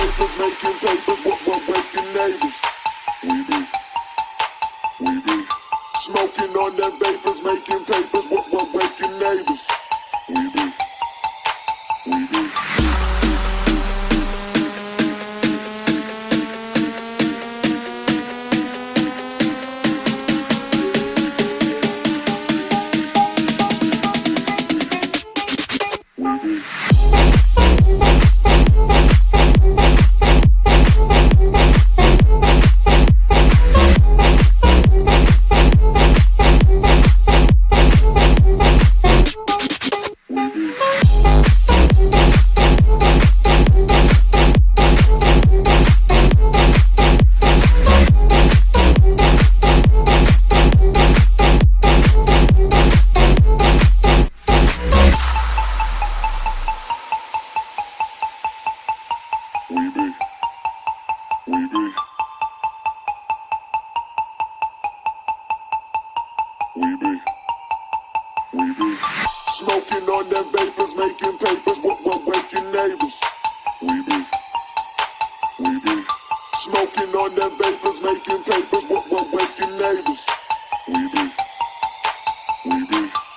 making papers, we're neighbors. We be, we be smoking on them vapors, making papers, we be, we be, smoking on them vapors, making papers, what we're waking neighbors. We be, we be smoking on them vapors, making papers, what we're waking neighbors. We be, we be.